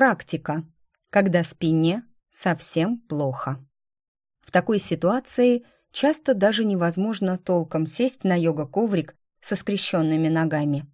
Практика. Когда спине совсем плохо. В такой ситуации часто даже невозможно толком сесть на йога-коврик со скрещенными ногами.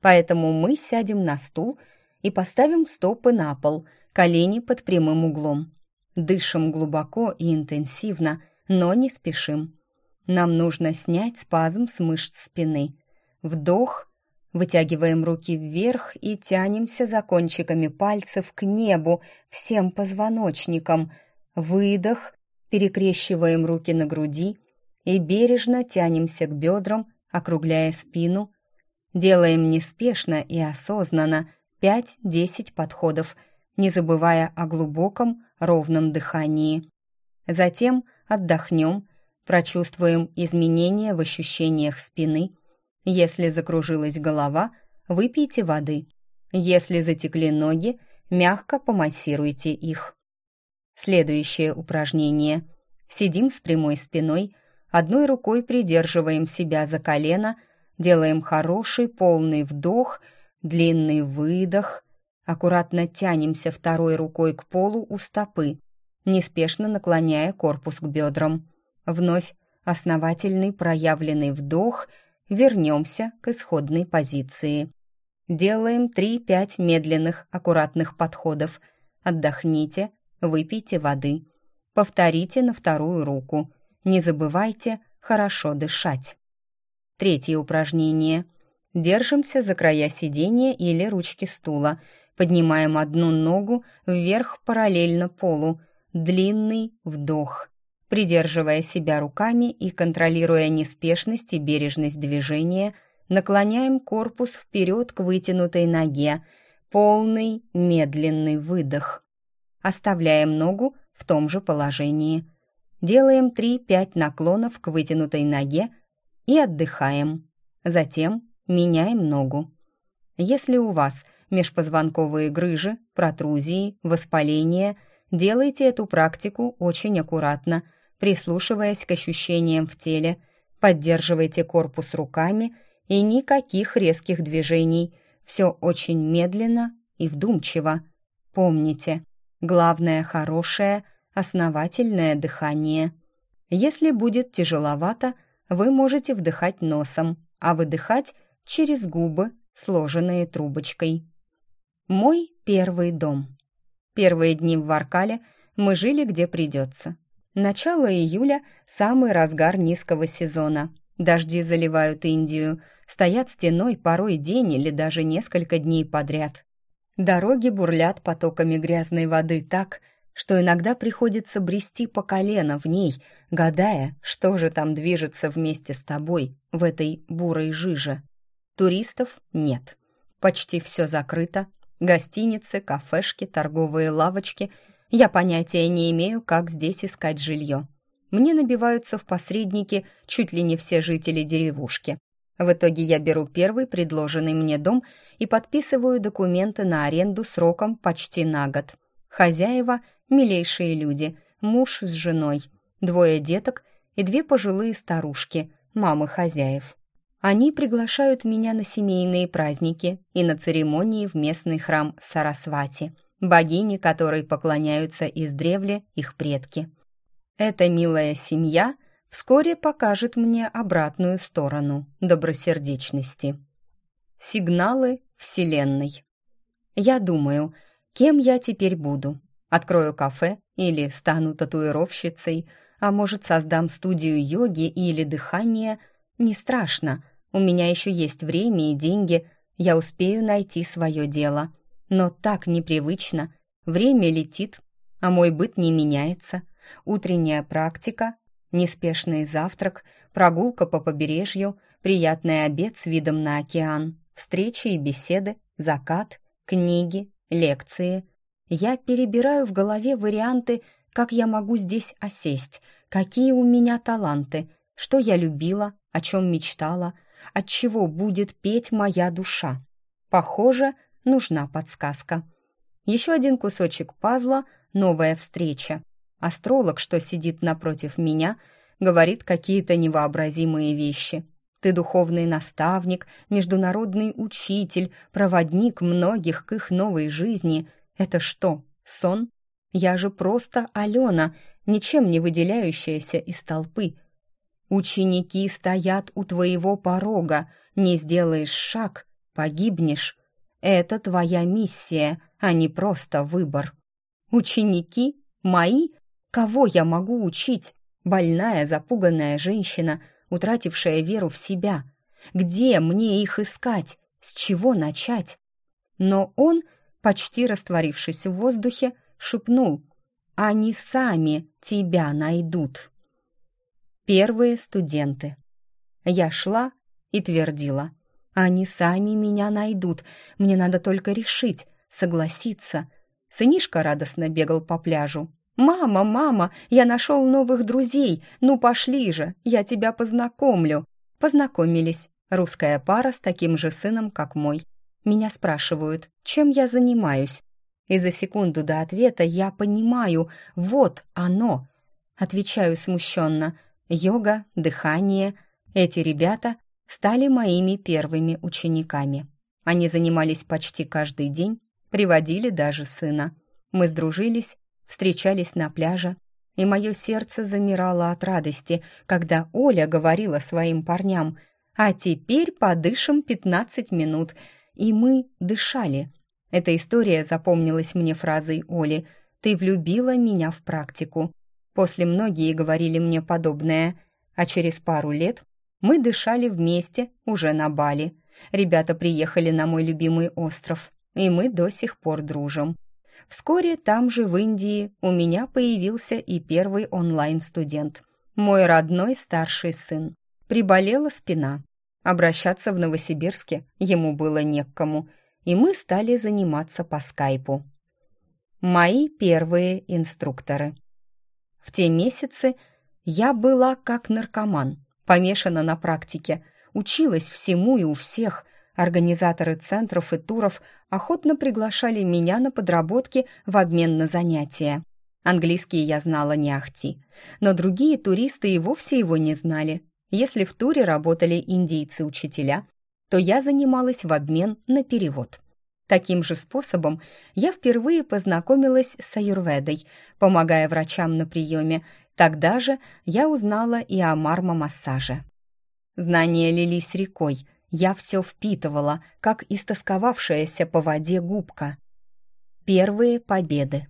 Поэтому мы сядем на стул и поставим стопы на пол, колени под прямым углом. Дышим глубоко и интенсивно, но не спешим. Нам нужно снять спазм с мышц спины. Вдох, вытягиваем руки вверх и тянемся за кончиками пальцев к небу, всем позвоночником. Выдох, перекрещиваем руки на груди и бережно тянемся к бедрам, округляя спину. Делаем неспешно и осознанно 5-10 подходов, не забывая о глубоком, ровном дыхании. Затем отдохнем, прочувствуем изменения в ощущениях спины. Если закружилась голова, выпейте воды. Если затекли ноги, мягко помассируйте их. Следующее упражнение. Сидим с прямой спиной, одной рукой придерживаем себя за колено, делаем хороший полный вдох, длинный выдох, аккуратно тянемся второй рукой к полу у стопы, неспешно наклоняя корпус к бедрам. Вновь основательный проявленный вдох, вернемся к исходной позиции. Делаем 3-5 медленных, аккуратных подходов. Отдохните, выпейте воды. Повторите на вторую руку. Не забывайте хорошо дышать. Третье упражнение. Держимся за края сиденья или ручки стула. Поднимаем одну ногу вверх параллельно полу. Длинный вдох. Придерживая себя руками и контролируя неспешность и бережность движения, наклоняем корпус вперед к вытянутой ноге. Полный медленный выдох. Оставляем ногу в том же положении. Делаем 3-5 наклонов к вытянутой ноге и отдыхаем. Затем меняем ногу. Если у вас межпозвонковые грыжи, протрузии, воспаление, делайте эту практику очень аккуратно – прислушиваясь к ощущениям в теле. Поддерживайте корпус руками и никаких резких движений. Все очень медленно и вдумчиво. Помните, главное хорошее, основательное дыхание. Если будет тяжеловато, вы можете вдыхать носом, а выдыхать через губы, сложенные трубочкой. Мой первый дом. Первые дни в Варкале мы жили где придется. Начало июля – самый разгар низкого сезона. Дожди заливают Индию, стоят стеной порой день или даже несколько дней подряд. Дороги бурлят потоками грязной воды так, что иногда приходится брести по колено в ней, гадая, что же там движется вместе с тобой в этой бурой жиже. Туристов нет. Почти все закрыто. Гостиницы, кафешки, торговые лавочки – я понятия не имею, как здесь искать жилье. Мне набиваются в посредники чуть ли не все жители деревушки. В итоге я беру первый предложенный мне дом и подписываю документы на аренду сроком почти на год. Хозяева – милейшие люди, муж с женой, двое деток и две пожилые старушки, мамы хозяев. Они приглашают меня на семейные праздники и на церемонии в местный храм Сарасвати – богини, которой поклоняются издревле их предки. Эта милая семья вскоре покажет мне обратную сторону добросердечности. Сигналы Вселенной. Я думаю, кем я теперь буду? Открою кафе или стану татуировщицей, а может, создам студию йоги или дыхания? Не страшно, у меня еще есть время и деньги, я успею найти свое дело – но так непривычно. Время летит, а мой быт не меняется. Утренняя практика, неспешный завтрак, прогулка по побережью, приятный обед с видом на океан, встречи и беседы, закат, книги, лекции. Я перебираю в голове варианты, как я могу здесь осесть, какие у меня таланты, что я любила, о чем мечтала, от чего будет петь моя душа. Похоже, нужна подсказка. Еще один кусочек пазла — новая встреча. Астролог, что сидит напротив меня, говорит какие-то невообразимые вещи. Ты духовный наставник, международный учитель, проводник многих к их новой жизни. Это что, сон? Я же просто Алена, ничем не выделяющаяся из толпы. Ученики стоят у твоего порога, не сделаешь шаг, погибнешь. Это твоя миссия, а не просто выбор. Ученики? Мои? Кого я могу учить? Больная, запуганная женщина, утратившая веру в себя. Где мне их искать? С чего начать? Но он, почти растворившись в воздухе, шепнул «Они сами тебя найдут». Первые студенты. Я шла и твердила «Они сами меня найдут, мне надо только решить, согласиться». Сынишка радостно бегал по пляжу. «Мама, мама, я нашел новых друзей, ну пошли же, я тебя познакомлю». Познакомились. Русская пара с таким же сыном, как мой. Меня спрашивают, чем я занимаюсь. И за секунду до ответа я понимаю, вот оно. Отвечаю смущенно. Йога, дыхание. Эти ребята стали моими первыми учениками. Они занимались почти каждый день, приводили даже сына. Мы сдружились, встречались на пляже, и мое сердце замирало от радости, когда Оля говорила своим парням «А теперь подышим 15 минут», и мы дышали. Эта история запомнилась мне фразой Оли «Ты влюбила меня в практику». После многие говорили мне подобное, а через пару лет мы дышали вместе уже на Бали. Ребята приехали на мой любимый остров, и мы до сих пор дружим. Вскоре там же, в Индии, у меня появился и первый онлайн-студент. Мой родной старший сын. Приболела спина. Обращаться в Новосибирске ему было не к кому, и мы стали заниматься по скайпу. Мои первые инструкторы. В те месяцы я была как наркоман, помешана на практике, училась всему и у всех, Организаторы центров и туров охотно приглашали меня на подработки в обмен на занятия. Английский я знала не ахти, но другие туристы и вовсе его не знали. Если в туре работали индийцы-учителя, то я занималась в обмен на перевод. Таким же способом я впервые познакомилась с аюрведой, помогая врачам на приеме. Тогда же я узнала и о мармомассаже. Знания лились рекой – я все впитывала, как истосковавшаяся по воде губка. Первые победы.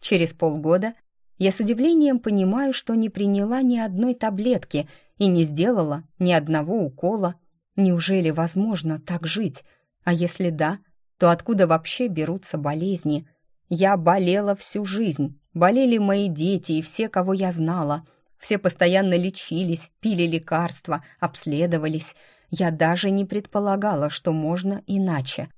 Через полгода я с удивлением понимаю, что не приняла ни одной таблетки и не сделала ни одного укола. Неужели возможно так жить? А если да, то откуда вообще берутся болезни? Я болела всю жизнь, болели мои дети и все, кого я знала. Все постоянно лечились, пили лекарства, обследовались — я даже не предполагала, что можно иначе.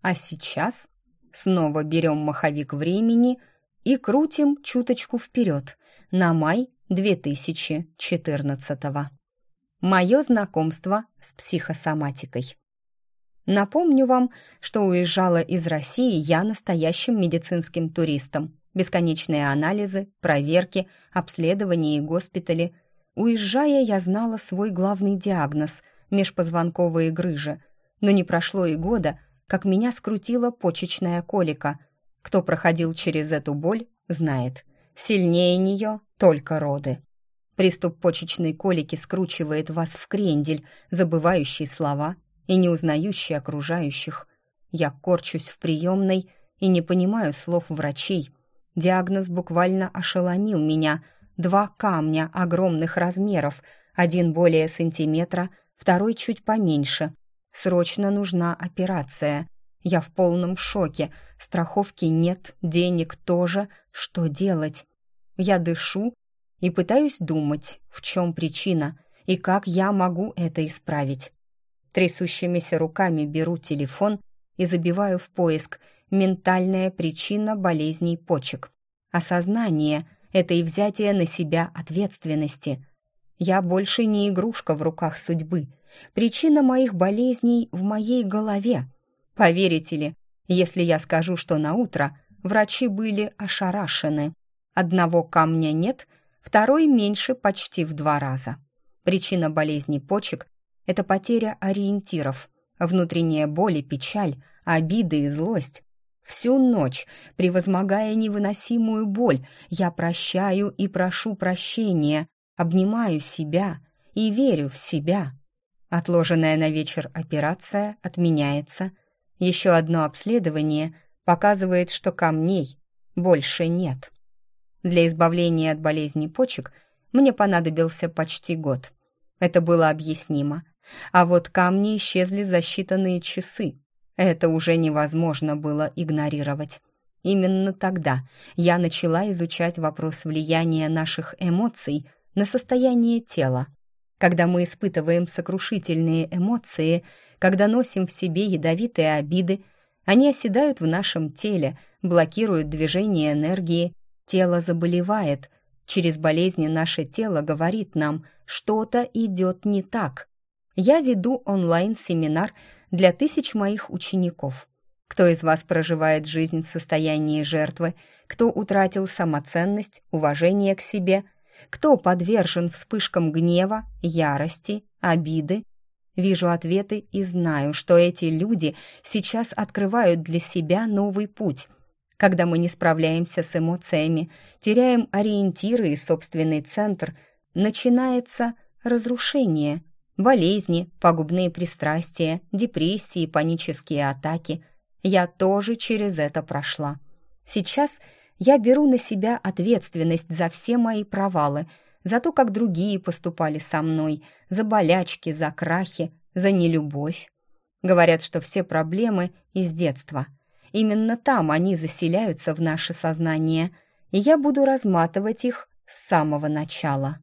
А сейчас снова берем маховик времени и крутим чуточку вперед на май 2014 -го. Мое знакомство с психосоматикой. Напомню вам, что уезжала из России я настоящим медицинским туристом. Бесконечные анализы, проверки, обследования и госпитали. Уезжая, я знала свой главный диагноз – межпозвонковые грыжи, но не прошло и года, как меня скрутила почечная колика. Кто проходил через эту боль, знает. Сильнее нее только роды. Приступ почечной колики скручивает вас в крендель, забывающий слова и не узнающий окружающих. Я корчусь в приемной и не понимаю слов врачей. Диагноз буквально ошеломил меня. Два камня огромных размеров, один более сантиметра — второй чуть поменьше. Срочно нужна операция. Я в полном шоке. Страховки нет, денег тоже. Что делать? Я дышу и пытаюсь думать, в чем причина и как я могу это исправить. Трясущимися руками беру телефон и забиваю в поиск «Ментальная причина болезней почек». Осознание — это и взятие на себя ответственности — я больше не игрушка в руках судьбы. Причина моих болезней в моей голове. Поверите ли, если я скажу, что на утро врачи были ошарашены. Одного камня нет, второй меньше почти в два раза. Причина болезни почек – это потеря ориентиров, внутренняя боль и печаль, обиды и злость. Всю ночь, превозмогая невыносимую боль, я прощаю и прошу прощения, обнимаю себя и верю в себя. Отложенная на вечер операция отменяется. Еще одно обследование показывает, что камней больше нет. Для избавления от болезни почек мне понадобился почти год. Это было объяснимо. А вот камни исчезли за считанные часы. Это уже невозможно было игнорировать. Именно тогда я начала изучать вопрос влияния наших эмоций на состояние тела. Когда мы испытываем сокрушительные эмоции, когда носим в себе ядовитые обиды, они оседают в нашем теле, блокируют движение энергии, тело заболевает. Через болезни наше тело говорит нам, что-то идет не так. Я веду онлайн-семинар для тысяч моих учеников. Кто из вас проживает жизнь в состоянии жертвы, кто утратил самоценность, уважение к себе, кто подвержен вспышкам гнева, ярости, обиды. Вижу ответы и знаю, что эти люди сейчас открывают для себя новый путь. Когда мы не справляемся с эмоциями, теряем ориентиры и собственный центр, начинается разрушение – Болезни, пагубные пристрастия, депрессии, панические атаки. Я тоже через это прошла. Сейчас я беру на себя ответственность за все мои провалы, за то, как другие поступали со мной, за болячки, за крахи, за нелюбовь. Говорят, что все проблемы из детства. Именно там они заселяются в наше сознание, и я буду разматывать их с самого начала.